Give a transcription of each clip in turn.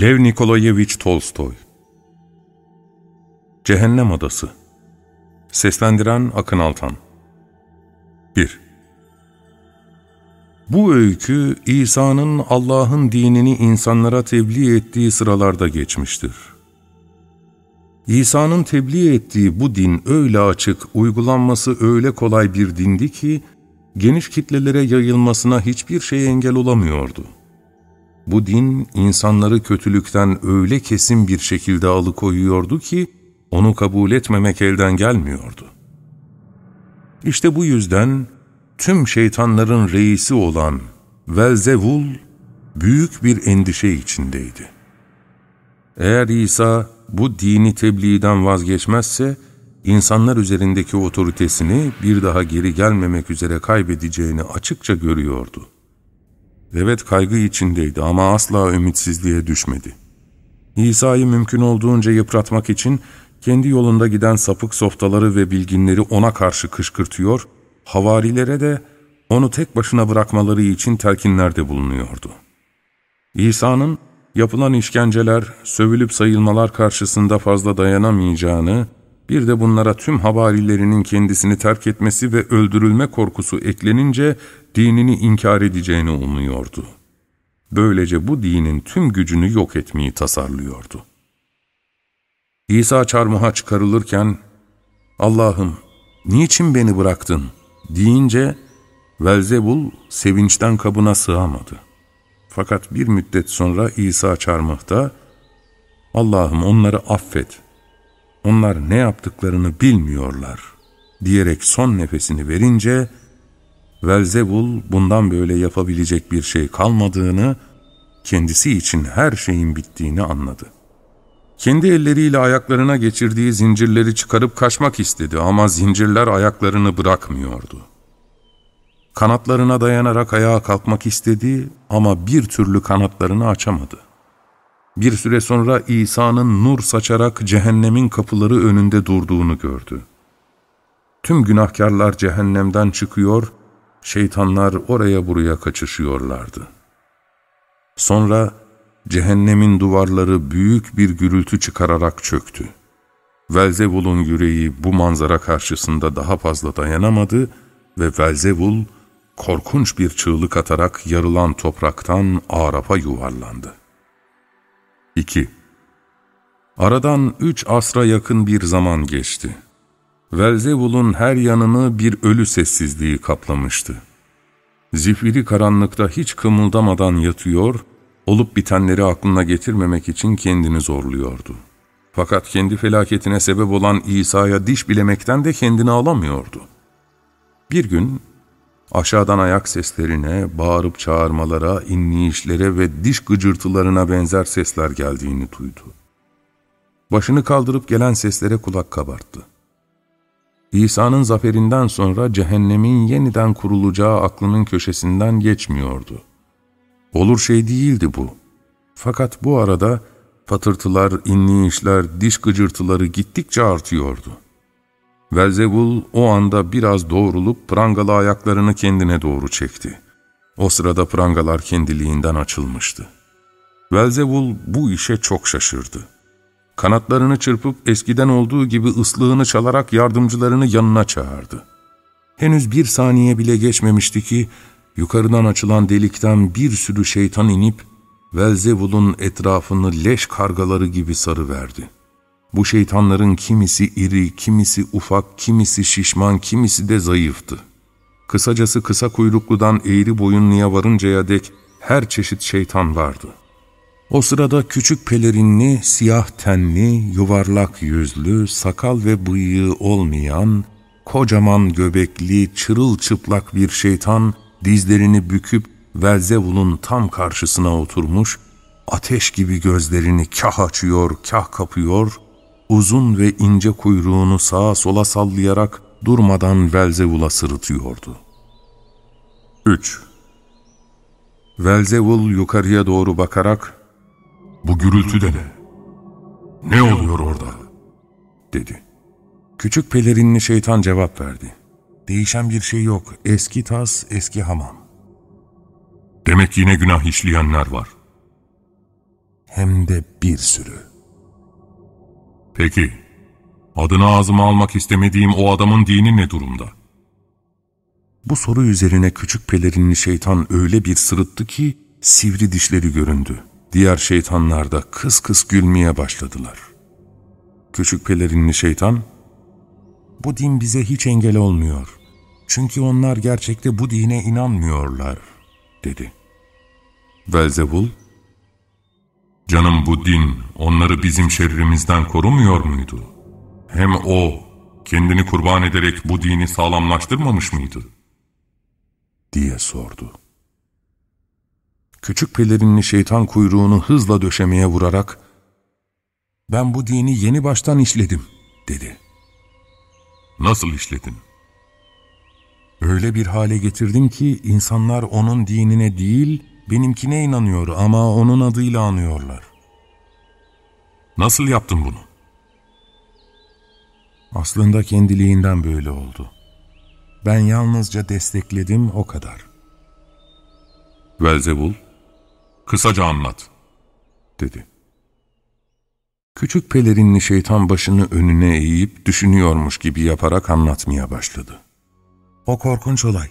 Lev Nikolayevich Tolstoy Cehennem Adası Seslendiren Akın Altan 1. Bu öykü İsa'nın Allah'ın dinini insanlara tebliğ ettiği sıralarda geçmiştir. İsa'nın tebliğ ettiği bu din öyle açık, uygulanması öyle kolay bir dindi ki, geniş kitlelere yayılmasına hiçbir şey engel olamıyordu. Bu din insanları kötülükten öyle kesin bir şekilde alıkoyuyordu ki onu kabul etmemek elden gelmiyordu. İşte bu yüzden tüm şeytanların reisi olan Velzevul büyük bir endişe içindeydi. Eğer İsa bu dini tebliğden vazgeçmezse, insanlar üzerindeki otoritesini bir daha geri gelmemek üzere kaybedeceğini açıkça görüyordu. Evet kaygı içindeydi ama asla ümitsizliğe düşmedi. İsa'yı mümkün olduğunca yıpratmak için kendi yolunda giden sapık softaları ve bilginleri ona karşı kışkırtıyor, havarilere de onu tek başına bırakmaları için telkinlerde bulunuyordu. İsa'nın yapılan işkenceler, sövülüp sayılmalar karşısında fazla dayanamayacağını, bir de bunlara tüm havarilerinin kendisini terk etmesi ve öldürülme korkusu eklenince dinini inkar edeceğini umuyordu. Böylece bu dinin tüm gücünü yok etmeyi tasarlıyordu. İsa çarmıha çıkarılırken, Allah'ım niçin beni bıraktın deyince Velzebul sevinçten kabına sığamadı. Fakat bir müddet sonra İsa çarmıhta, Allah'ım onları affet, onlar ne yaptıklarını bilmiyorlar diyerek son nefesini verince, Velzebul bundan böyle yapabilecek bir şey kalmadığını, kendisi için her şeyin bittiğini anladı. Kendi elleriyle ayaklarına geçirdiği zincirleri çıkarıp kaçmak istedi ama zincirler ayaklarını bırakmıyordu. Kanatlarına dayanarak ayağa kalkmak istedi ama bir türlü kanatlarını açamadı. Bir süre sonra İsa'nın nur saçarak cehennemin kapıları önünde durduğunu gördü. Tüm günahkarlar cehennemden çıkıyor, şeytanlar oraya buraya kaçışıyorlardı. Sonra cehennemin duvarları büyük bir gürültü çıkararak çöktü. Velzevul'un yüreği bu manzara karşısında daha fazla dayanamadı ve Velzevul korkunç bir çığlık atarak yarılan topraktan Araf'a yuvarlandı. 2. Aradan üç asra yakın bir zaman geçti. Velzevul'un her yanını bir ölü sessizliği kaplamıştı. Zifiri karanlıkta hiç kımıldamadan yatıyor, olup bitenleri aklına getirmemek için kendini zorluyordu. Fakat kendi felaketine sebep olan İsa'ya diş bilemekten de kendini alamıyordu. Bir gün aşağıdan ayak seslerine, bağırıp çağırmalara, inleyişlere ve diş gıcırtılarına benzer sesler geldiğini duydu. Başını kaldırıp gelen seslere kulak kabarttı. İsa'nın zaferinden sonra cehennemin yeniden kurulacağı aklının köşesinden geçmiyordu. Olur şey değildi bu. Fakat bu arada patırtılar, inleyişler, diş gıcırtıları gittikçe artıyordu. Velzebul o anda biraz doğrulup prangalı ayaklarını kendine doğru çekti. O sırada prangalar kendiliğinden açılmıştı. Velzebul bu işe çok şaşırdı. Kanatlarını çırpıp eskiden olduğu gibi ıslığını çalarak yardımcılarını yanına çağırdı. Henüz bir saniye bile geçmemişti ki yukarıdan açılan delikten bir sürü şeytan inip Velzevul'un etrafını leş kargaları gibi sarıverdi. Bu şeytanların kimisi iri, kimisi ufak, kimisi şişman, kimisi de zayıftı. Kısacası kısa kuyrukludan eğri boyunluya varıncaya dek her çeşit şeytan vardı. O sırada küçük pelerinli, siyah tenli, yuvarlak yüzlü, sakal ve bıyığı olmayan, kocaman göbekli, çırılçıplak bir şeytan dizlerini büküp Velzevul'un tam karşısına oturmuş, ateş gibi gözlerini kah açıyor, kah kapıyor, uzun ve ince kuyruğunu sağa sola sallayarak durmadan Velzevul'a sırıtıyordu. 3. Velzevul yukarıya doğru bakarak, ''Bu gürültü de ne? Ne oluyor orada?'' dedi. Küçük pelerinli şeytan cevap verdi. Değişen bir şey yok. Eski tas, eski hamam. Demek yine günah işleyenler var. Hem de bir sürü. Peki, adını ağzıma almak istemediğim o adamın dini ne durumda? Bu soru üzerine küçük pelerinli şeytan öyle bir sırıttı ki sivri dişleri göründü. Diğer şeytanlar da kıs kıs gülmeye başladılar. Küçük pelerinli şeytan, ''Bu din bize hiç engel olmuyor. Çünkü onlar gerçekte bu dine inanmıyorlar.'' dedi. Velzebul, ''Canım bu din onları bizim şerrimizden korumuyor muydu? Hem o kendini kurban ederek bu dini sağlamlaştırmamış mıydı?'' diye sordu. Küçük pelerinli şeytan kuyruğunu hızla döşemeye vurarak, ''Ben bu dini yeni baştan işledim.'' dedi. ''Nasıl işledin?'' Öyle bir hale getirdim ki insanlar onun dinine değil, benimkine inanıyor ama onun adıyla anıyorlar. Nasıl yaptın bunu? Aslında kendiliğinden böyle oldu. Ben yalnızca destekledim o kadar. Velzebul, kısaca anlat, dedi. Küçük pelerinli şeytan başını önüne eğip düşünüyormuş gibi yaparak anlatmaya başladı. O korkunç olay.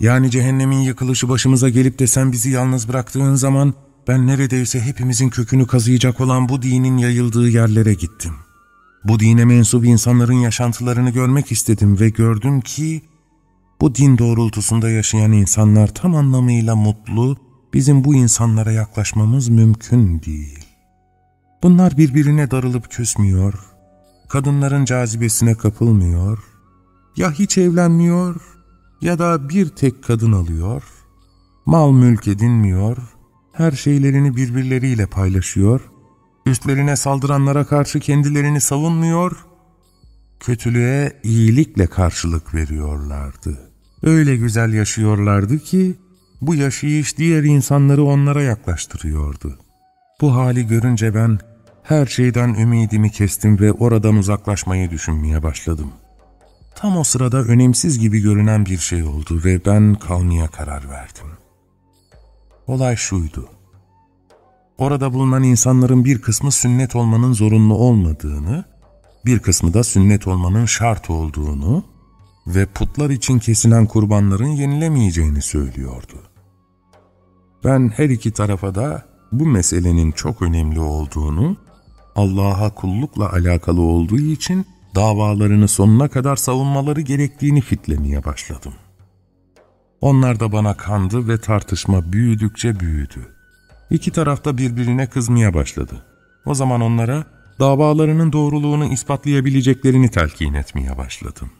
Yani cehennemin yıkılışı başımıza gelip de sen bizi yalnız bıraktığın zaman ben neredeyse hepimizin kökünü kazıyacak olan bu dinin yayıldığı yerlere gittim. Bu dine mensup insanların yaşantılarını görmek istedim ve gördüm ki bu din doğrultusunda yaşayan insanlar tam anlamıyla mutlu, bizim bu insanlara yaklaşmamız mümkün değil. Bunlar birbirine darılıp küsmüyor, kadınların cazibesine kapılmıyor, ya hiç evlenmiyor ya da bir tek kadın alıyor, mal mülk edinmiyor, her şeylerini birbirleriyle paylaşıyor, üstlerine saldıranlara karşı kendilerini savunmuyor, kötülüğe iyilikle karşılık veriyorlardı. Öyle güzel yaşıyorlardı ki, bu yaşayış diğer insanları onlara yaklaştırıyordu. Bu hali görünce ben her şeyden ümidimi kestim ve oradan uzaklaşmayı düşünmeye başladım. Tam o sırada önemsiz gibi görünen bir şey oldu ve ben kalmaya karar verdim. Olay şuydu. Orada bulunan insanların bir kısmı sünnet olmanın zorunlu olmadığını, bir kısmı da sünnet olmanın şart olduğunu ve putlar için kesilen kurbanların yenilemeyeceğini söylüyordu. Ben her iki tarafa da bu meselenin çok önemli olduğunu, Allah'a kullukla alakalı olduğu için davalarını sonuna kadar savunmaları gerektiğini fitlemeye başladım. Onlar da bana kandı ve tartışma büyüdükçe büyüdü. İki tarafta birbirine kızmaya başladı. O zaman onlara davalarının doğruluğunu ispatlayabileceklerini telkin etmeye başladım.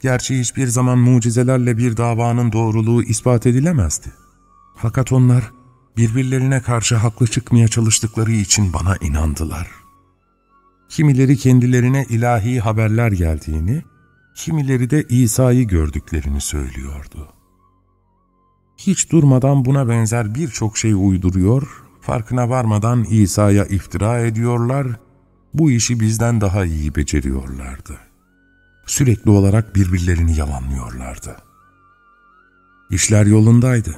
Gerçi hiçbir zaman mucizelerle bir davanın doğruluğu ispat edilemezdi. Fakat onlar birbirlerine karşı haklı çıkmaya çalıştıkları için bana inandılar. Kimileri kendilerine ilahi haberler geldiğini, kimileri de İsa'yı gördüklerini söylüyordu. Hiç durmadan buna benzer birçok şey uyduruyor, farkına varmadan İsa'ya iftira ediyorlar, bu işi bizden daha iyi beceriyorlardı. Sürekli olarak birbirlerini yalanlıyorlardı. İşler yolundaydı.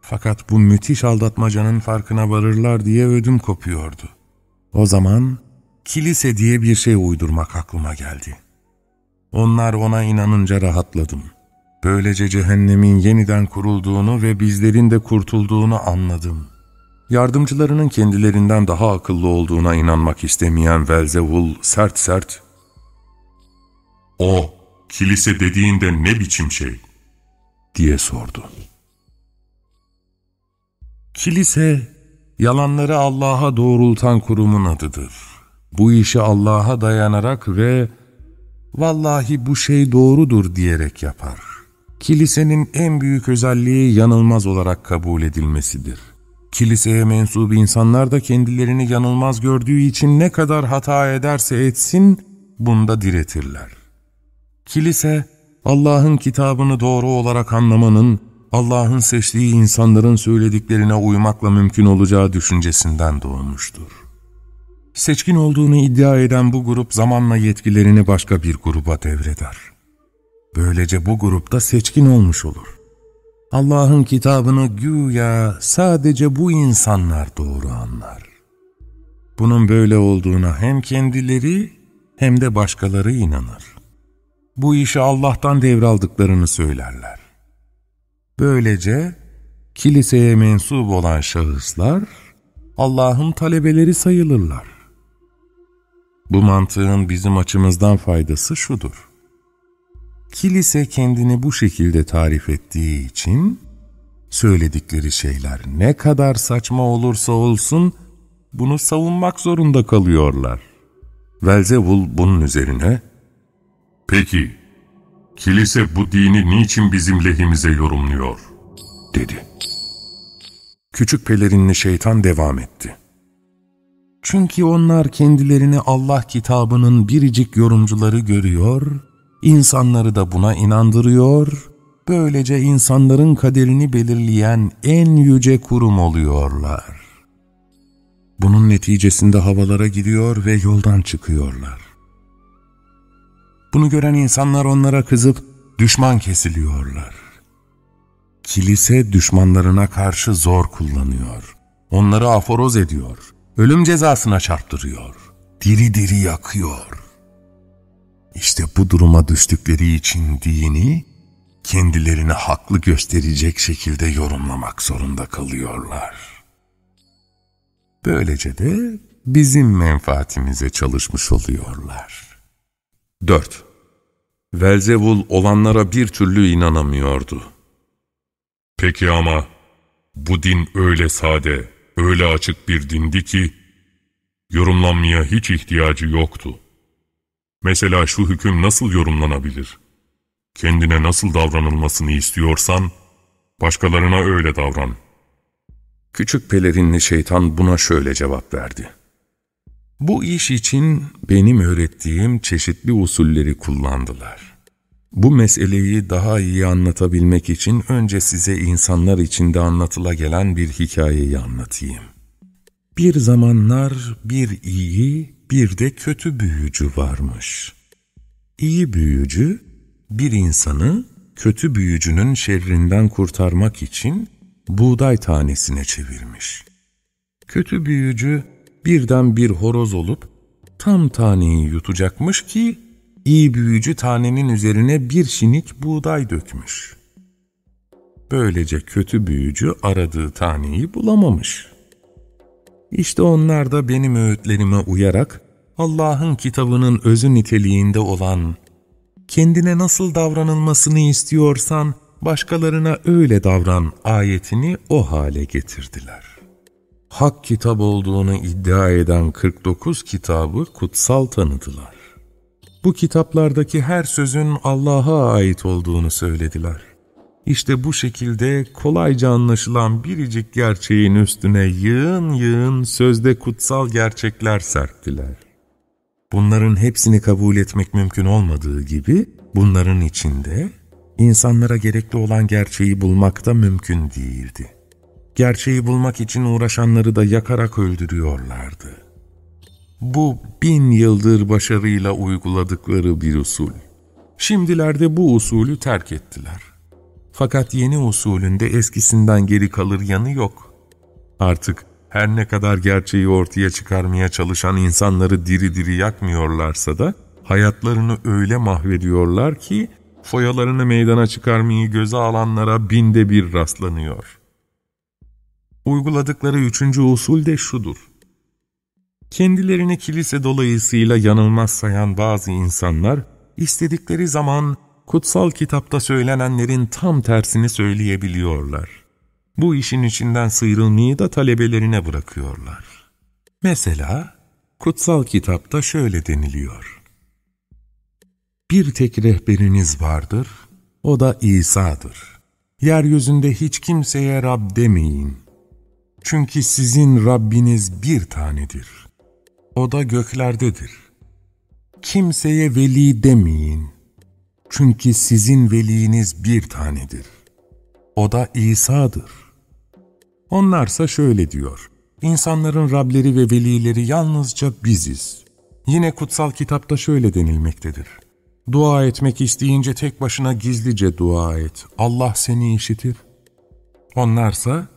Fakat bu müthiş aldatmacanın farkına varırlar diye ödüm kopuyordu. O zaman kilise diye bir şey uydurmak aklıma geldi. Onlar ona inanınca rahatladım. Böylece cehennemin yeniden kurulduğunu ve bizlerin de kurtulduğunu anladım. Yardımcılarının kendilerinden daha akıllı olduğuna inanmak istemeyen Velzevul sert sert ''O, kilise dediğinde ne biçim şey?'' diye sordu. Kilise, yalanları Allah'a doğrultan kurumun adıdır. Bu işi Allah'a dayanarak ve vallahi bu şey doğrudur diyerek yapar. Kilisenin en büyük özelliği yanılmaz olarak kabul edilmesidir. Kiliseye mensup insanlar da kendilerini yanılmaz gördüğü için ne kadar hata ederse etsin, bunda diretirler. Kilise, Allah'ın kitabını doğru olarak anlamanın, Allah'ın seçtiği insanların söylediklerine uymakla mümkün olacağı düşüncesinden doğmuştur. Seçkin olduğunu iddia eden bu grup zamanla yetkilerini başka bir gruba devreder. Böylece bu grupta seçkin olmuş olur. Allah'ın kitabını güya sadece bu insanlar doğru anlar. Bunun böyle olduğuna hem kendileri hem de başkaları inanır. Bu işi Allah'tan devraldıklarını söylerler. Böylece kiliseye mensup olan şahıslar Allah'ın talebeleri sayılırlar. Bu mantığın bizim açımızdan faydası şudur. Kilise kendini bu şekilde tarif ettiği için söyledikleri şeyler ne kadar saçma olursa olsun bunu savunmak zorunda kalıyorlar. Velzevul bunun üzerine Peki, kilise bu dini niçin bizim lehimize yorumluyor? dedi. Küçük pelerinli şeytan devam etti. Çünkü onlar kendilerini Allah kitabının biricik yorumcuları görüyor, insanları da buna inandırıyor, böylece insanların kaderini belirleyen en yüce kurum oluyorlar. Bunun neticesinde havalara gidiyor ve yoldan çıkıyorlar. Bunu gören insanlar onlara kızıp düşman kesiliyorlar. Kilise düşmanlarına karşı zor kullanıyor. Onları aforoz ediyor. Ölüm cezasına çarptırıyor. Diri diri yakıyor. İşte bu duruma düştükleri için dini kendilerini haklı gösterecek şekilde yorumlamak zorunda kalıyorlar. Böylece de bizim menfaatimize çalışmış oluyorlar. 4. Velzevul olanlara bir türlü inanamıyordu. Peki ama bu din öyle sade, öyle açık bir dindi ki yorumlanmaya hiç ihtiyacı yoktu. Mesela şu hüküm nasıl yorumlanabilir? Kendine nasıl davranılmasını istiyorsan, başkalarına öyle davran. Küçük pelerinli şeytan buna şöyle cevap verdi. Bu iş için benim öğrettiğim çeşitli usulleri kullandılar. Bu meseleyi daha iyi anlatabilmek için önce size insanlar içinde anlatıla gelen bir hikayeyi anlatayım. Bir zamanlar bir iyi, bir de kötü büyücü varmış. İyi büyücü, bir insanı kötü büyücünün şerrinden kurtarmak için buğday tanesine çevirmiş. Kötü büyücü birden bir horoz olup tam taneyi yutacakmış ki iyi büyücü tanenin üzerine bir şinik buğday dökmüş. Böylece kötü büyücü aradığı taneyi bulamamış. İşte onlar da benim öğütlerime uyarak Allah'ın kitabının özü niteliğinde olan kendine nasıl davranılmasını istiyorsan başkalarına öyle davran ayetini o hale getirdiler. Hak kitap olduğunu iddia eden 49 kitabı kutsal tanıdılar. Bu kitaplardaki her sözün Allah'a ait olduğunu söylediler. İşte bu şekilde kolayca anlaşılan biricik gerçeğin üstüne yığın yığın sözde kutsal gerçekler serptiler. Bunların hepsini kabul etmek mümkün olmadığı gibi bunların içinde insanlara gerekli olan gerçeği bulmak da mümkün değildi. Gerçeği bulmak için uğraşanları da yakarak öldürüyorlardı. Bu bin yıldır başarıyla uyguladıkları bir usul. Şimdilerde bu usulü terk ettiler. Fakat yeni usulünde eskisinden geri kalır yanı yok. Artık her ne kadar gerçeği ortaya çıkarmaya çalışan insanları diri diri yakmıyorlarsa da hayatlarını öyle mahvediyorlar ki foyalarını meydana çıkarmayı göze alanlara binde bir rastlanıyor. Uyguladıkları üçüncü usul de şudur. Kendilerini kilise dolayısıyla yanılmaz sayan bazı insanlar, istedikleri zaman kutsal kitapta söylenenlerin tam tersini söyleyebiliyorlar. Bu işin içinden sıyrılmayı da talebelerine bırakıyorlar. Mesela kutsal kitapta şöyle deniliyor. Bir tek rehberiniz vardır, o da İsa'dır. Yeryüzünde hiç kimseye Rab demeyin. Çünkü sizin Rabbiniz bir tanedir. O da göklerdedir. Kimseye veli demeyin. Çünkü sizin veliniz bir tanedir. O da İsa'dır. Onlarsa şöyle diyor. İnsanların Rableri ve velileri yalnızca biziz. Yine kutsal kitapta şöyle denilmektedir. Dua etmek isteyince tek başına gizlice dua et. Allah seni işitir. Onlarsa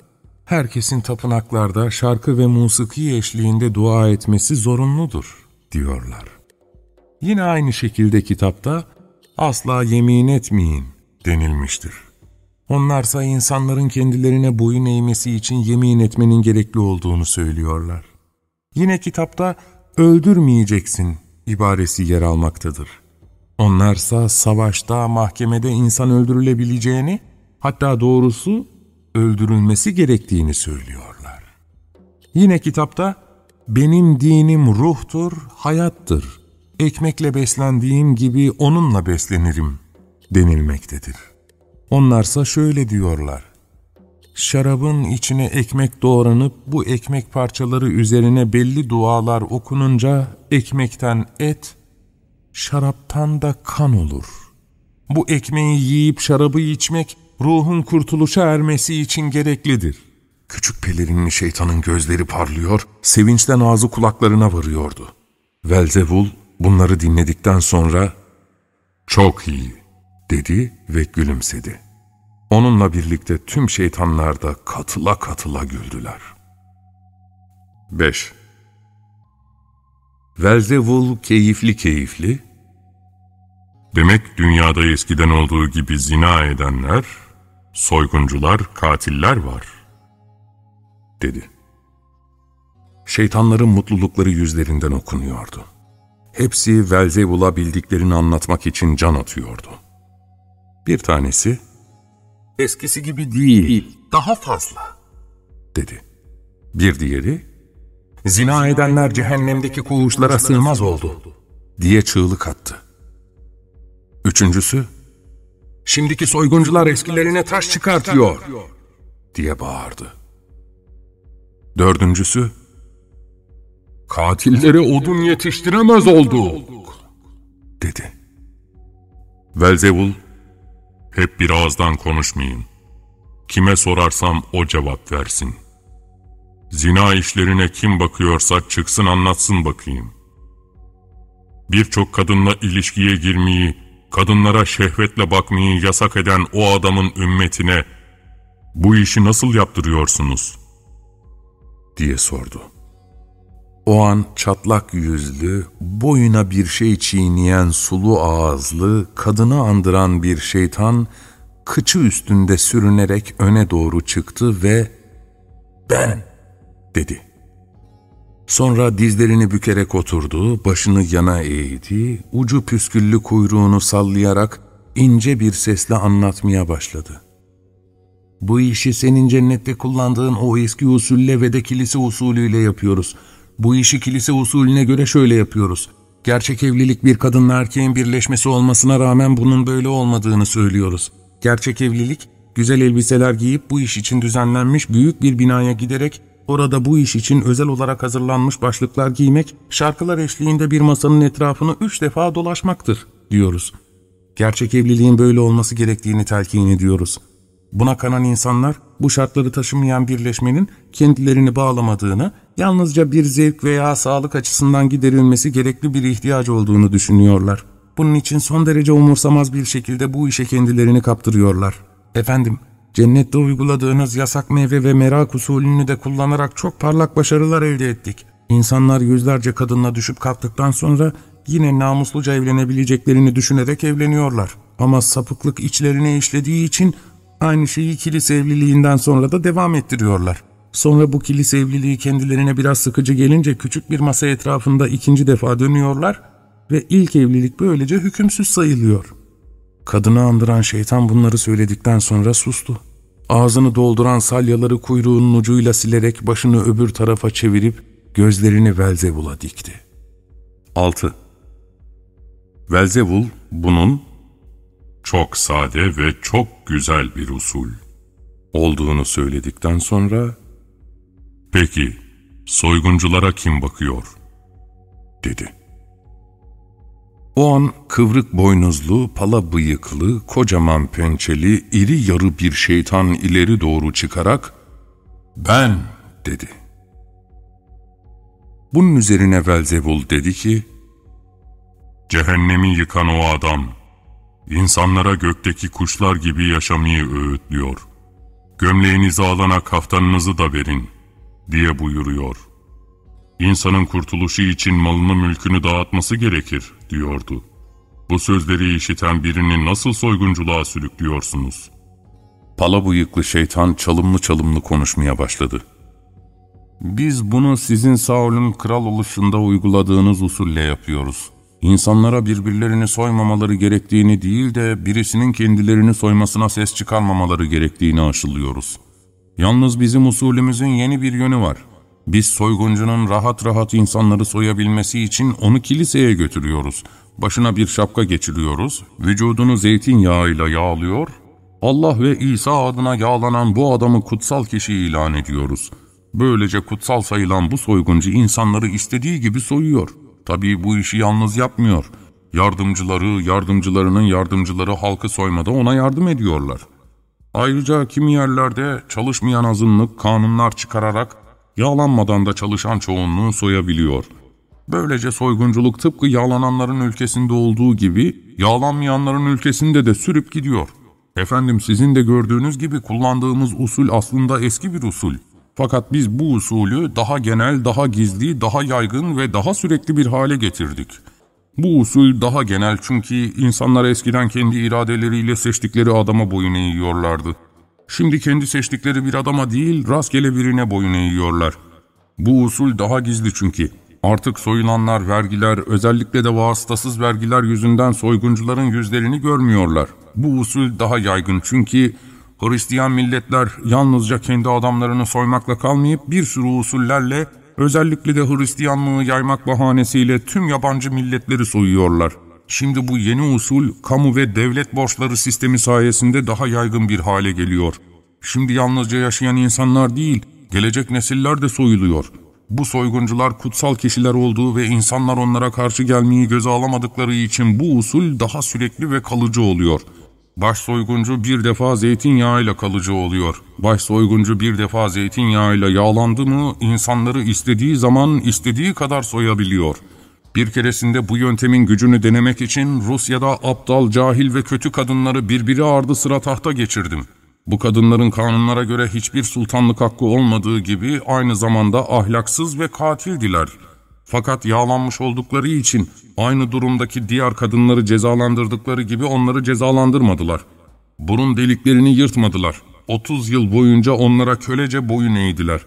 herkesin tapınaklarda şarkı ve musiki eşliğinde dua etmesi zorunludur, diyorlar. Yine aynı şekilde kitapta asla yemin etmeyin denilmiştir. Onlarsa insanların kendilerine boyun eğmesi için yemin etmenin gerekli olduğunu söylüyorlar. Yine kitapta öldürmeyeceksin ibaresi yer almaktadır. Onlarsa savaşta, mahkemede insan öldürülebileceğini, hatta doğrusu öldürülmesi gerektiğini söylüyorlar. Yine kitapta, benim dinim ruhtur, hayattır. Ekmekle beslendiğim gibi onunla beslenirim denilmektedir. Onlarsa şöyle diyorlar. Şarabın içine ekmek doğranıp bu ekmek parçaları üzerine belli dualar okununca ekmekten et, şaraptan da kan olur. Bu ekmeği yiyip şarabı içmek ruhun kurtuluşa ermesi için gereklidir. Küçük pelerinli şeytanın gözleri parlıyor, sevinçten ağzı kulaklarına varıyordu. Velzevul bunları dinledikten sonra ''Çok iyi'' dedi ve gülümsedi. Onunla birlikte tüm şeytanlar da katıla katıla güldüler. 5. Velzevul keyifli keyifli, Demek dünyada eskiden olduğu gibi zina edenler, soyguncular, katiller var, dedi. Şeytanların mutlulukları yüzlerinden okunuyordu. Hepsi Velzevul'a bildiklerini anlatmak için can atıyordu. Bir tanesi, ''Eskisi gibi değil, daha fazla.'' dedi. Bir diğeri, ''Zina edenler cehennemdeki koğuşlara sığmaz oldu.'' diye çığlık attı. Üçüncüsü, ''Şimdiki soyguncular eskilerine taş çıkartıyor.'' diye bağırdı. Dördüncüsü, ''Katillere odun yetiştiremez olduk.'' dedi. Velzevul, hep bir ağızdan konuşmayın. Kime sorarsam o cevap versin. Zina işlerine kim bakıyorsa çıksın anlatsın bakayım. Birçok kadınla ilişkiye girmeyi, kadınlara şehvetle bakmayı yasak eden o adamın ümmetine bu işi nasıl yaptırıyorsunuz? diye sordu. O an çatlak yüzlü, boyuna bir şey çiğneyen sulu ağızlı, kadını andıran bir şeytan, kıçı üstünde sürünerek öne doğru çıktı ve ''Ben'' dedi. Sonra dizlerini bükerek oturdu, başını yana eğdi, ucu püsküllü kuyruğunu sallayarak ince bir sesle anlatmaya başladı. Bu işi senin cennette kullandığın o eski usulle ve de kilise usulüyle yapıyoruz. Bu işi kilise usulüne göre şöyle yapıyoruz. Gerçek evlilik bir kadınla erkeğin birleşmesi olmasına rağmen bunun böyle olmadığını söylüyoruz. Gerçek evlilik, güzel elbiseler giyip bu iş için düzenlenmiş büyük bir binaya giderek Orada bu iş için özel olarak hazırlanmış başlıklar giymek, şarkılar eşliğinde bir masanın etrafını üç defa dolaşmaktır, diyoruz. Gerçek evliliğin böyle olması gerektiğini telkin ediyoruz. Buna kanan insanlar, bu şartları taşımayan birleşmenin kendilerini bağlamadığını, yalnızca bir zevk veya sağlık açısından giderilmesi gerekli bir ihtiyaç olduğunu düşünüyorlar. Bunun için son derece umursamaz bir şekilde bu işe kendilerini kaptırıyorlar. Efendim, Cennette uyguladığınız yasak meyve ve merak usulünü de kullanarak çok parlak başarılar elde ettik. İnsanlar yüzlerce kadınla düşüp kalktıktan sonra yine namusluca evlenebileceklerini düşünerek evleniyorlar. Ama sapıklık içlerine işlediği için aynı şeyi kilise evliliğinden sonra da devam ettiriyorlar. Sonra bu kilise evliliği kendilerine biraz sıkıcı gelince küçük bir masa etrafında ikinci defa dönüyorlar ve ilk evlilik böylece hükümsüz sayılıyor. Kadını andıran şeytan bunları söyledikten sonra sustu. Ağzını dolduran salyaları kuyruğunun ucuyla silerek başını öbür tarafa çevirip gözlerini Velzevul'a dikti. 6. Velzevul bunun çok sade ve çok güzel bir usul olduğunu söyledikten sonra ''Peki, soygunculara kim bakıyor?'' dedi. O an kıvrık boynuzlu, pala bıyıklı, kocaman pençeli, iri yarı bir şeytan ileri doğru çıkarak ''Ben'' dedi. Bunun üzerine Velzevul dedi ki ''Cehennemi yıkan o adam, insanlara gökteki kuşlar gibi yaşamayı öğütlüyor. gömleğinizi alana kaftanınızı da verin diye buyuruyor. İnsanın kurtuluşu için malını mülkünü dağıtması gerekir diyordu. Bu sözleri işiten birini nasıl soygunculuğa sürüklüyorsunuz? Pala bıyıklı şeytan çalımlı çalımlı konuşmaya başladı. Biz bunu sizin Saul'un kral oluşunda uyguladığınız usulle yapıyoruz. İnsanlara birbirlerini soymamaları gerektiğini değil de birisinin kendilerini soymasına ses çıkarmamaları gerektiğini aşılıyoruz. Yalnız bizim usulümüzün yeni bir yönü var. Biz soyguncunun rahat rahat insanları soyabilmesi için onu kiliseye götürüyoruz. Başına bir şapka geçiriyoruz, vücudunu zeytinyağıyla yağlıyor, Allah ve İsa adına yağlanan bu adamı kutsal kişi ilan ediyoruz. Böylece kutsal sayılan bu soyguncu insanları istediği gibi soyuyor. Tabii bu işi yalnız yapmıyor. Yardımcıları, yardımcılarının yardımcıları halkı soymada ona yardım ediyorlar. Ayrıca kimi yerlerde çalışmayan azınlık kanunlar çıkararak yağlanmadan da çalışan çoğunluğu soyabiliyor. Böylece soygunculuk tıpkı yağlananların ülkesinde olduğu gibi yağlanmayanların ülkesinde de sürüp gidiyor. Efendim sizin de gördüğünüz gibi kullandığımız usul aslında eski bir usul. Fakat biz bu usulü daha genel, daha gizli, daha yaygın ve daha sürekli bir hale getirdik. Bu usul daha genel çünkü insanlar eskiden kendi iradeleriyle seçtikleri adama boyun eğiyorlardı. Şimdi kendi seçtikleri bir adama değil, rastgele birine boyun eğiyorlar. Bu usul daha gizli çünkü. Artık soyulanlar vergiler, özellikle de vasıtasız vergiler yüzünden soyguncuların yüzlerini görmüyorlar. Bu usul daha yaygın çünkü Hristiyan milletler yalnızca kendi adamlarını soymakla kalmayıp bir sürü usullerle özellikle de Hristiyanlığı yaymak bahanesiyle tüm yabancı milletleri soyuyorlar. Şimdi bu yeni usul kamu ve devlet borçları sistemi sayesinde daha yaygın bir hale geliyor. Şimdi yalnızca yaşayan insanlar değil, gelecek nesiller de soyuluyor. Bu soyguncular kutsal kişiler olduğu ve insanlar onlara karşı gelmeyi göze alamadıkları için bu usul daha sürekli ve kalıcı oluyor.'' Baş soyguncu bir defa zeytinyağıyla kalıcı oluyor. Baş soyguncu bir defa zeytinyağıyla yağlandı mı insanları istediği zaman istediği kadar soyabiliyor. Bir keresinde bu yöntemin gücünü denemek için Rusya'da aptal, cahil ve kötü kadınları birbiri ardı sıra tahta geçirdim. Bu kadınların kanunlara göre hiçbir sultanlık hakkı olmadığı gibi aynı zamanda ahlaksız ve katildiler. Fakat yağlanmış oldukları için aynı durumdaki diğer kadınları cezalandırdıkları gibi onları cezalandırmadılar. Burun deliklerini yırtmadılar. 30 yıl boyunca onlara kölece boyun eğdiler.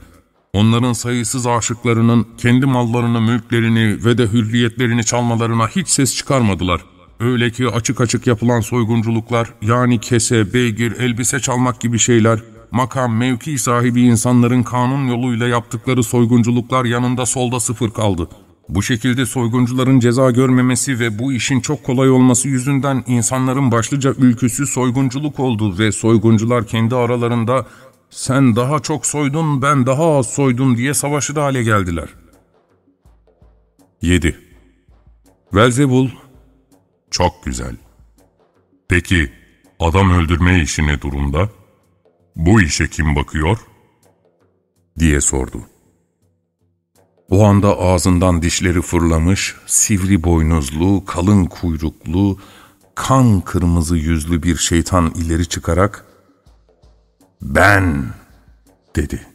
Onların sayısız aşıklarının kendi mallarını, mülklerini ve de hürriyetlerini çalmalarına hiç ses çıkarmadılar. Öyle ki açık açık yapılan soygunculuklar yani kese, beygir, elbise çalmak gibi şeyler makam, mevki sahibi insanların kanun yoluyla yaptıkları soygunculuklar yanında solda sıfır kaldı. Bu şekilde soyguncuların ceza görmemesi ve bu işin çok kolay olması yüzünden insanların başlıca ülküsü soygunculuk oldu ve soyguncular kendi aralarında sen daha çok soydun ben daha az soydum diye savaşır hale geldiler. 7. Velzebul Çok güzel. Peki adam öldürme işi ne durumda? Bu işe kim bakıyor? diye sordu. O anda ağzından dişleri fırlamış, sivri boynuzlu, kalın kuyruklu, kan kırmızı yüzlü bir şeytan ileri çıkarak ''Ben'' dedi.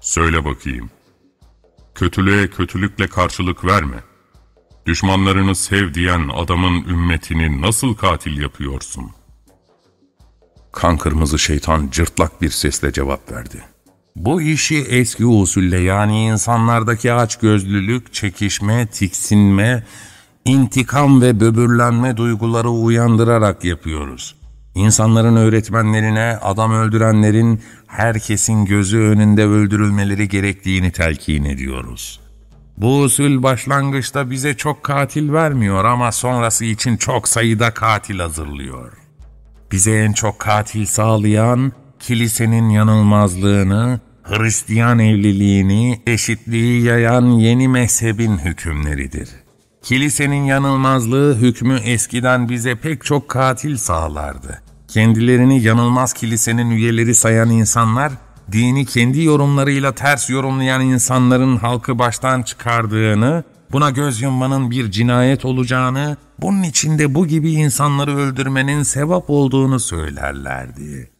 ''Söyle bakayım, kötülüğe kötülükle karşılık verme. Düşmanlarını sev diyen adamın ümmetini nasıl katil yapıyorsun?'' Kan kırmızı şeytan cırtlak bir sesle cevap verdi. Bu işi eski usulle yani insanlardaki açgözlülük, çekişme, tiksinme, intikam ve böbürlenme duyguları uyandırarak yapıyoruz. İnsanların öğretmenlerine adam öldürenlerin herkesin gözü önünde öldürülmeleri gerektiğini telkin ediyoruz. Bu usul başlangıçta bize çok katil vermiyor ama sonrası için çok sayıda katil hazırlıyor. Bize en çok katil sağlayan kilisenin yanılmazlığını, Hristiyan evliliğini, eşitliği yayan yeni mezhebin hükümleridir. Kilisenin yanılmazlığı hükmü eskiden bize pek çok katil sağlardı. Kendilerini yanılmaz kilisenin üyeleri sayan insanlar, dini kendi yorumlarıyla ters yorumlayan insanların halkı baştan çıkardığını, buna göz yummanın bir cinayet olacağını, bunun içinde bu gibi insanları öldürmenin sevap olduğunu söylerlerdi.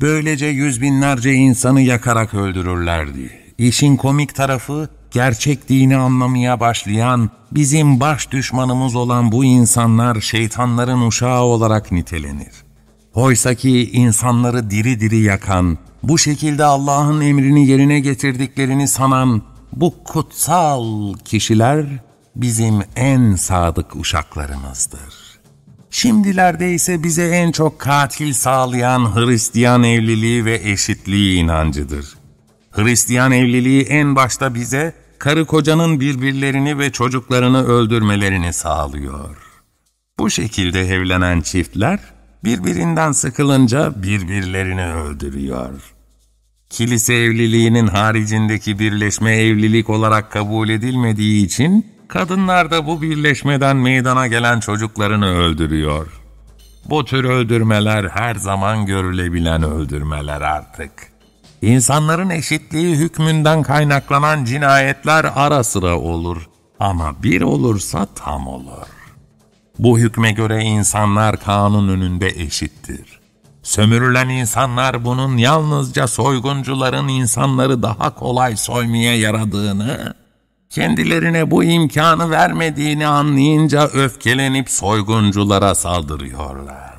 Böylece yüz binlerce insanı yakarak öldürürlerdi. İşin komik tarafı gerçek dini anlamaya başlayan, bizim baş düşmanımız olan bu insanlar şeytanların uşağı olarak nitelenir. Oysa ki insanları diri diri yakan, bu şekilde Allah'ın emrini yerine getirdiklerini sanan bu kutsal kişiler bizim en sadık uşaklarımızdır. Şimdilerde ise bize en çok katil sağlayan Hristiyan evliliği ve eşitliği inancıdır. Hristiyan evliliği en başta bize karı kocanın birbirlerini ve çocuklarını öldürmelerini sağlıyor. Bu şekilde evlenen çiftler birbirinden sıkılınca birbirlerini öldürüyor. Kilise evliliğinin haricindeki birleşme evlilik olarak kabul edilmediği için kadınlar da bu birleşmeden meydana gelen çocuklarını öldürüyor. Bu tür öldürmeler her zaman görülebilen öldürmeler artık. İnsanların eşitliği hükmünden kaynaklanan cinayetler ara sıra olur ama bir olursa tam olur. Bu hükme göre insanlar kanun önünde eşittir. Sömürülen insanlar bunun yalnızca soyguncuların insanları daha kolay soymaya yaradığını, kendilerine bu imkanı vermediğini anlayınca öfkelenip soygunculara saldırıyorlar.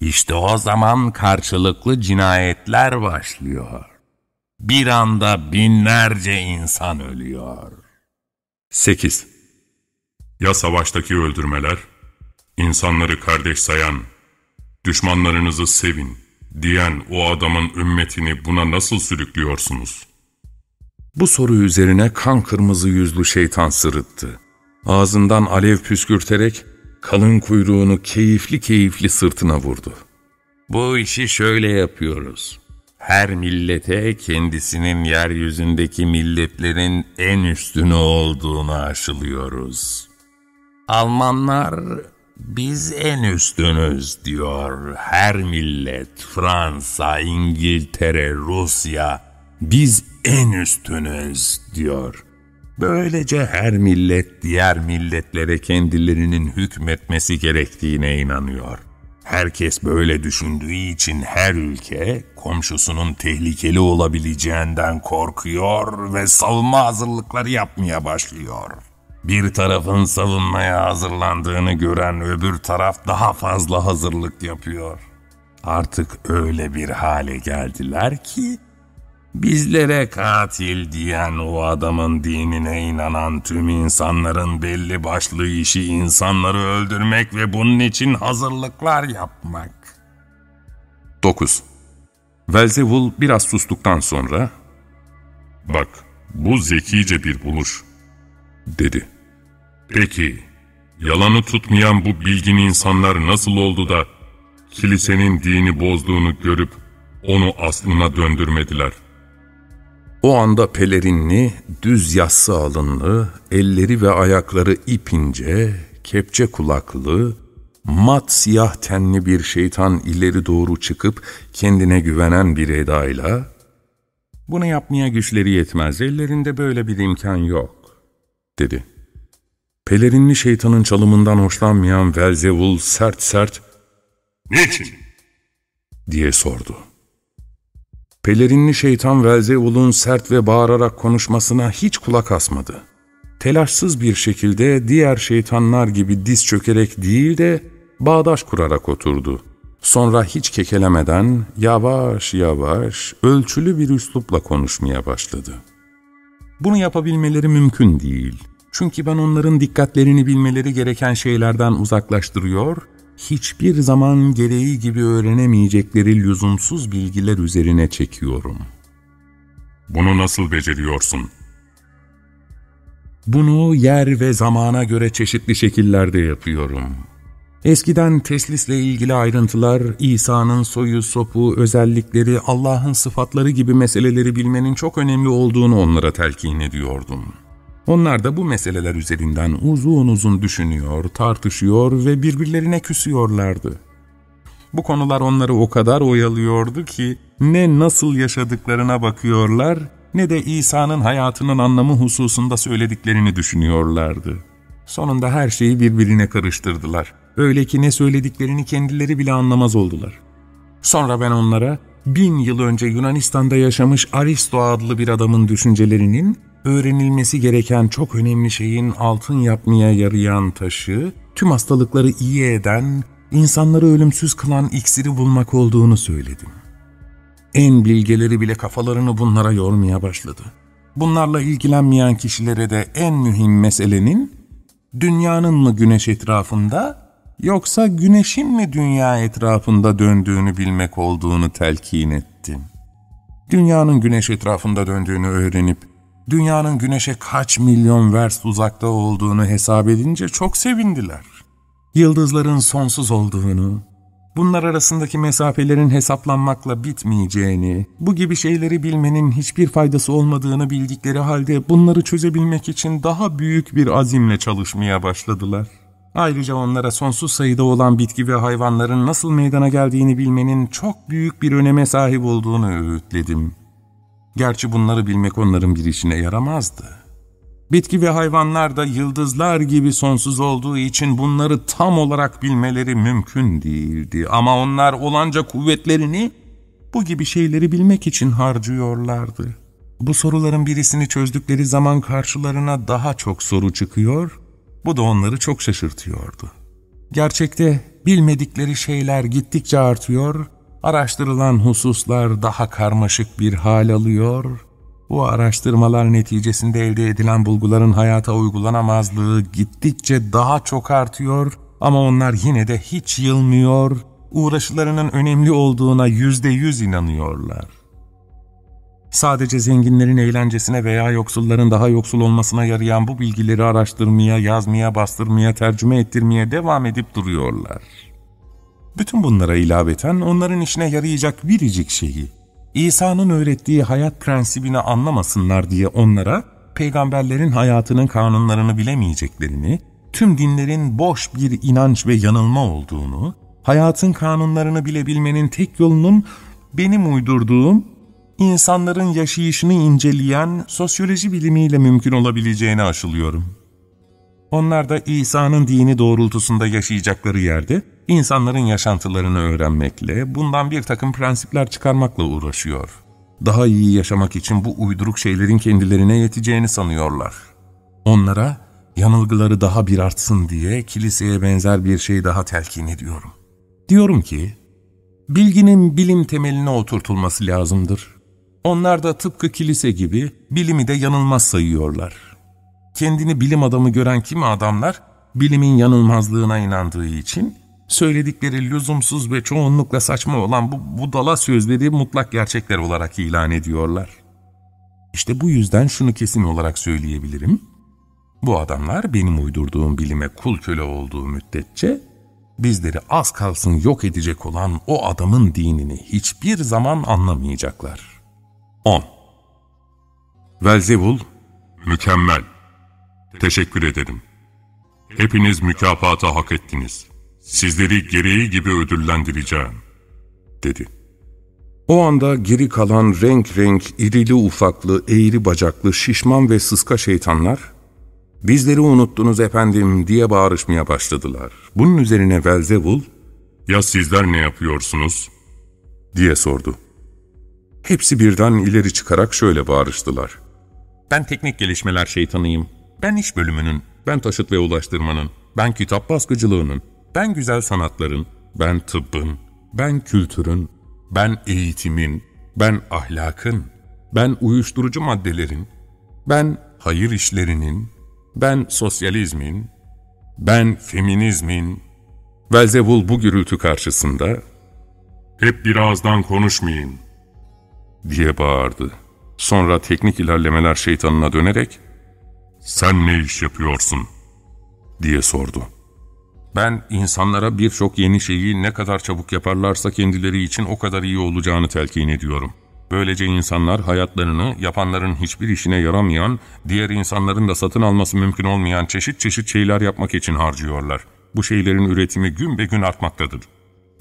İşte o zaman karşılıklı cinayetler başlıyor. Bir anda binlerce insan ölüyor. 8. Ya savaştaki öldürmeler, insanları kardeş sayan, düşmanlarınızı sevin diyen o adamın ümmetini buna nasıl sürüklüyorsunuz? Bu soru üzerine kan kırmızı yüzlü şeytan sırıttı. Ağzından alev püskürterek kalın kuyruğunu keyifli keyifli sırtına vurdu. Bu işi şöyle yapıyoruz. Her millete kendisinin yeryüzündeki milletlerin en üstünü olduğunu aşılıyoruz. Almanlar biz en üstünüz diyor. Her millet, Fransa, İngiltere, Rusya, biz en üstünüz diyor. Böylece her millet diğer milletlere kendilerinin hükmetmesi gerektiğine inanıyor. Herkes böyle düşündüğü için her ülke komşusunun tehlikeli olabileceğinden korkuyor ve savunma hazırlıkları yapmaya başlıyor. Bir tarafın savunmaya hazırlandığını gören öbür taraf daha fazla hazırlık yapıyor. Artık öyle bir hale geldiler ki Bizlere katil diyen o adamın dinine inanan tüm insanların belli başlı işi insanları öldürmek ve bunun için hazırlıklar yapmak. 9. Velzevul biraz sustuktan sonra ''Bak, bu zekice bir buluş.'' dedi. ''Peki, yalanı tutmayan bu bilgin insanlar nasıl oldu da kilisenin dini bozduğunu görüp onu aslına döndürmediler?'' O anda pelerinli, düz yassı alınlı, elleri ve ayakları ipince, kepçe kulaklı, mat siyah tenli bir şeytan ileri doğru çıkıp kendine güvenen bir edayla, ''Bunu yapmaya güçleri yetmez, ellerinde böyle bir imkan yok.'' dedi. Pelerinli şeytanın çalımından hoşlanmayan Velzevul sert sert, ''Niçin?'' diye sordu. Pelerinli şeytan Velzevul'un sert ve bağırarak konuşmasına hiç kulak asmadı. Telaşsız bir şekilde diğer şeytanlar gibi diz çökerek değil de bağdaş kurarak oturdu. Sonra hiç kekelemeden yavaş yavaş ölçülü bir üslupla konuşmaya başladı. Bunu yapabilmeleri mümkün değil. Çünkü ben onların dikkatlerini bilmeleri gereken şeylerden uzaklaştırıyor hiçbir zaman gereği gibi öğrenemeyecekleri lüzumsuz bilgiler üzerine çekiyorum. Bunu nasıl beceriyorsun? Bunu yer ve zamana göre çeşitli şekillerde yapıyorum. Eskiden teslisle ilgili ayrıntılar, İsa'nın soyu, sopu, özellikleri, Allah'ın sıfatları gibi meseleleri bilmenin çok önemli olduğunu onlara telkin ediyordum.'' Onlar da bu meseleler üzerinden uzun uzun düşünüyor, tartışıyor ve birbirlerine küsüyorlardı. Bu konular onları o kadar oyalıyordu ki ne nasıl yaşadıklarına bakıyorlar ne de İsa'nın hayatının anlamı hususunda söylediklerini düşünüyorlardı. Sonunda her şeyi birbirine karıştırdılar. Öyle ki ne söylediklerini kendileri bile anlamaz oldular. Sonra ben onlara bin yıl önce Yunanistan'da yaşamış Aristo adlı bir adamın düşüncelerinin öğrenilmesi gereken çok önemli şeyin altın yapmaya yarayan taşı, tüm hastalıkları iyi eden, insanları ölümsüz kılan iksiri bulmak olduğunu söyledim. En bilgeleri bile kafalarını bunlara yormaya başladı. Bunlarla ilgilenmeyen kişilere de en mühim meselenin dünyanın mı güneş etrafında yoksa güneşin mi dünya etrafında döndüğünü bilmek olduğunu telkin ettim. Dünyanın güneş etrafında döndüğünü öğrenip dünyanın güneşe kaç milyon verst uzakta olduğunu hesap edince çok sevindiler. Yıldızların sonsuz olduğunu, bunlar arasındaki mesafelerin hesaplanmakla bitmeyeceğini, bu gibi şeyleri bilmenin hiçbir faydası olmadığını bildikleri halde bunları çözebilmek için daha büyük bir azimle çalışmaya başladılar. Ayrıca onlara sonsuz sayıda olan bitki ve hayvanların nasıl meydana geldiğini bilmenin çok büyük bir öneme sahip olduğunu öğütledim. Gerçi bunları bilmek onların bir işine yaramazdı. Bitki ve hayvanlar da yıldızlar gibi sonsuz olduğu için bunları tam olarak bilmeleri mümkün değildi. Ama onlar olanca kuvvetlerini bu gibi şeyleri bilmek için harcıyorlardı. Bu soruların birisini çözdükleri zaman karşılarına daha çok soru çıkıyor, bu da onları çok şaşırtıyordu. Gerçekte bilmedikleri şeyler gittikçe artıyor, araştırılan hususlar daha karmaşık bir hal alıyor bu araştırmalar neticesinde elde edilen bulguların hayata uygulanamazlığı gittikçe daha çok artıyor ama onlar yine de hiç yılmıyor, uğraşılarının önemli olduğuna yüzde yüz inanıyorlar. Sadece zenginlerin eğlencesine veya yoksulların daha yoksul olmasına yarayan bu bilgileri araştırmaya, yazmaya, bastırmaya, tercüme ettirmeye devam edip duruyorlar. Bütün bunlara ilaveten onların işine yarayacak biricik şeyi, İsa'nın öğrettiği hayat prensibini anlamasınlar diye onlara peygamberlerin hayatının kanunlarını bilemeyeceklerini, tüm dinlerin boş bir inanç ve yanılma olduğunu, hayatın kanunlarını bilebilmenin tek yolunun benim uydurduğum, insanların yaşayışını inceleyen sosyoloji bilimiyle mümkün olabileceğini aşılıyorum. Onlar da İsa'nın dini doğrultusunda yaşayacakları yerde, insanların yaşantılarını öğrenmekle, bundan bir takım prensipler çıkarmakla uğraşıyor. Daha iyi yaşamak için bu uyduruk şeylerin kendilerine yeteceğini sanıyorlar. Onlara yanılgıları daha bir artsın diye kiliseye benzer bir şey daha telkin ediyorum. Diyorum ki, bilginin bilim temeline oturtulması lazımdır. Onlar da tıpkı kilise gibi bilimi de yanılmaz sayıyorlar. Kendini bilim adamı gören kimi adamlar, bilimin yanılmazlığına inandığı için söyledikleri lüzumsuz ve çoğunlukla saçma olan bu budala sözleri mutlak gerçekler olarak ilan ediyorlar. İşte bu yüzden şunu kesin olarak söyleyebilirim. Bu adamlar benim uydurduğum bilime kul köle olduğu müddetçe bizleri az kalsın yok edecek olan o adamın dinini hiçbir zaman anlamayacaklar. 10. Velzevul, mükemmel. Teşekkür ederim. Hepiniz mükafata hak ettiniz. Sizleri gereği gibi ödüllendireceğim, dedi. O anda geri kalan renk renk, irili ufaklı, eğri bacaklı, şişman ve sıska şeytanlar, ''Bizleri unuttunuz efendim'' diye bağırışmaya başladılar. Bunun üzerine Velzevul, ''Ya sizler ne yapıyorsunuz?'' diye sordu. Hepsi birden ileri çıkarak şöyle bağırıştılar. ''Ben teknik gelişmeler şeytanıyım. Ben iş bölümünün, ben taşıt ve ulaştırmanın, ben kitap baskıcılığının, ben güzel sanatların, ben tıbbın, ben kültürün, ben eğitimin, ben ahlakın, ben uyuşturucu maddelerin, ben hayır işlerinin, ben sosyalizmin, ben feminizmin, Velzevul bu gürültü karşısında ''Hep bir ağızdan konuşmayın'' diye bağırdı. Sonra teknik ilerlemeler şeytanına dönerek ''Sen ne iş yapıyorsun?'' diye sordu. Ben insanlara birçok yeni şeyi ne kadar çabuk yaparlarsa kendileri için o kadar iyi olacağını telkin ediyorum. Böylece insanlar hayatlarını yapanların hiçbir işine yaramayan, diğer insanların da satın alması mümkün olmayan çeşit çeşit şeyler yapmak için harcıyorlar. Bu şeylerin üretimi gün be gün artmaktadır.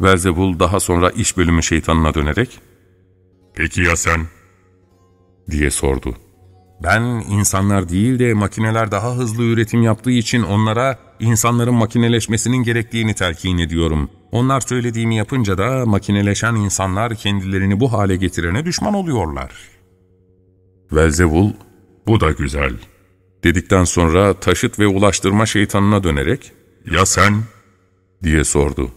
Verzebul daha sonra iş bölümü şeytanına dönerek, ''Peki ya sen?'' diye sordu. Ben insanlar değil de makineler daha hızlı üretim yaptığı için onlara insanların makineleşmesinin gerektiğini telkin ediyorum. Onlar söylediğimi yapınca da makineleşen insanlar kendilerini bu hale getirene düşman oluyorlar. Velzevul, bu da güzel. Dedikten sonra taşıt ve ulaştırma şeytanına dönerek, ya sen? diye sordu.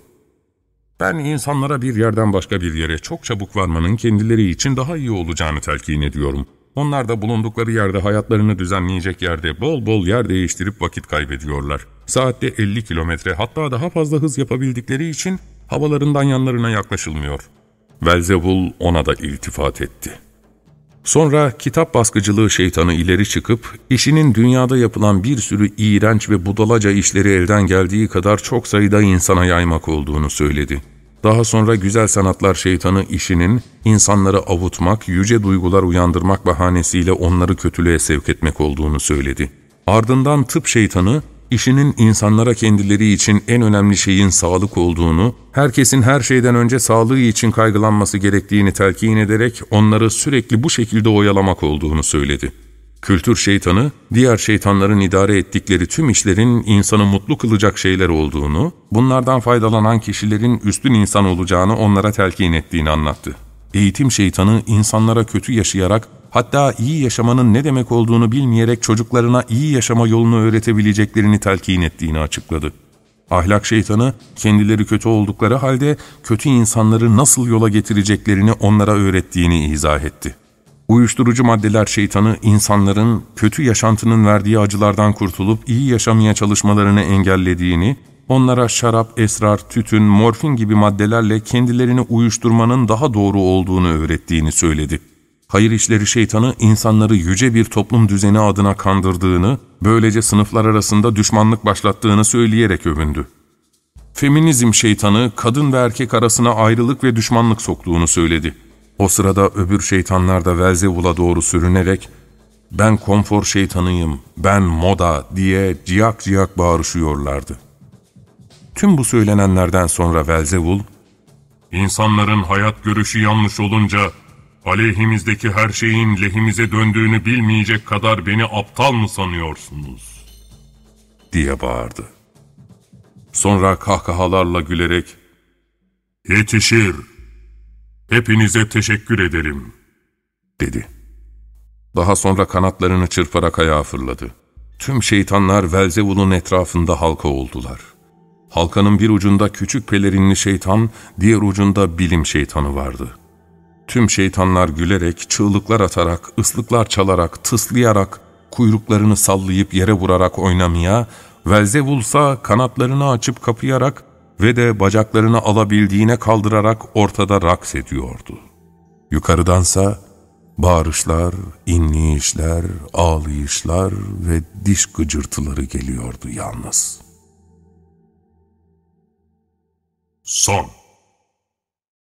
Ben insanlara bir yerden başka bir yere çok çabuk varmanın kendileri için daha iyi olacağını telkin ediyorum. Onlar da bulundukları yerde hayatlarını düzenleyecek yerde bol bol yer değiştirip vakit kaybediyorlar. Saatte 50 kilometre hatta daha fazla hız yapabildikleri için havalarından yanlarına yaklaşılmıyor. Velzebul ona da iltifat etti. Sonra kitap baskıcılığı şeytanı ileri çıkıp, işinin dünyada yapılan bir sürü iğrenç ve budalaca işleri elden geldiği kadar çok sayıda insana yaymak olduğunu söyledi. Daha sonra güzel sanatlar şeytanı işinin insanları avutmak, yüce duygular uyandırmak bahanesiyle onları kötülüğe sevk etmek olduğunu söyledi. Ardından tıp şeytanı işinin insanlara kendileri için en önemli şeyin sağlık olduğunu, herkesin her şeyden önce sağlığı için kaygılanması gerektiğini telkin ederek onları sürekli bu şekilde oyalamak olduğunu söyledi. Kültür şeytanı, diğer şeytanların idare ettikleri tüm işlerin insanı mutlu kılacak şeyler olduğunu, bunlardan faydalanan kişilerin üstün insan olacağını onlara telkin ettiğini anlattı. Eğitim şeytanı insanlara kötü yaşayarak, hatta iyi yaşamanın ne demek olduğunu bilmeyerek çocuklarına iyi yaşama yolunu öğretebileceklerini telkin ettiğini açıkladı. Ahlak şeytanı, kendileri kötü oldukları halde kötü insanları nasıl yola getireceklerini onlara öğrettiğini izah etti. Uyuşturucu maddeler şeytanı insanların kötü yaşantının verdiği acılardan kurtulup iyi yaşamaya çalışmalarını engellediğini, onlara şarap, esrar, tütün, morfin gibi maddelerle kendilerini uyuşturmanın daha doğru olduğunu öğrettiğini söyledi. Hayır işleri şeytanı insanları yüce bir toplum düzeni adına kandırdığını, böylece sınıflar arasında düşmanlık başlattığını söyleyerek övündü. Feminizm şeytanı kadın ve erkek arasına ayrılık ve düşmanlık soktuğunu söyledi. O sırada öbür şeytanlar da Velzevul'a doğru sürünerek ''Ben konfor şeytanıyım, ben moda'' diye ciyak ciyak bağırışıyorlardı. Tüm bu söylenenlerden sonra Velzevul, ''İnsanların hayat görüşü yanlış olunca aleyhimizdeki her şeyin lehimize döndüğünü bilmeyecek kadar beni aptal mı sanıyorsunuz?'' diye bağırdı. Sonra kahkahalarla gülerek ''Yetişir!'' Hepinize teşekkür ederim, dedi. Daha sonra kanatlarını çırparak ayağa fırladı. Tüm şeytanlar Velzevul'un etrafında halka oldular. Halkanın bir ucunda küçük pelerinli şeytan, diğer ucunda bilim şeytanı vardı. Tüm şeytanlar gülerek, çığlıklar atarak, ıslıklar çalarak, tıslayarak, kuyruklarını sallayıp yere vurarak oynamaya, Velzevulsa kanatlarını açıp kapayarak ve de bacaklarını alabildiğine kaldırarak ortada raks ediyordu. Yukarıdansa bağırışlar, inleyişler, ağlayışlar ve diş gıcırtıları geliyordu yalnız. Son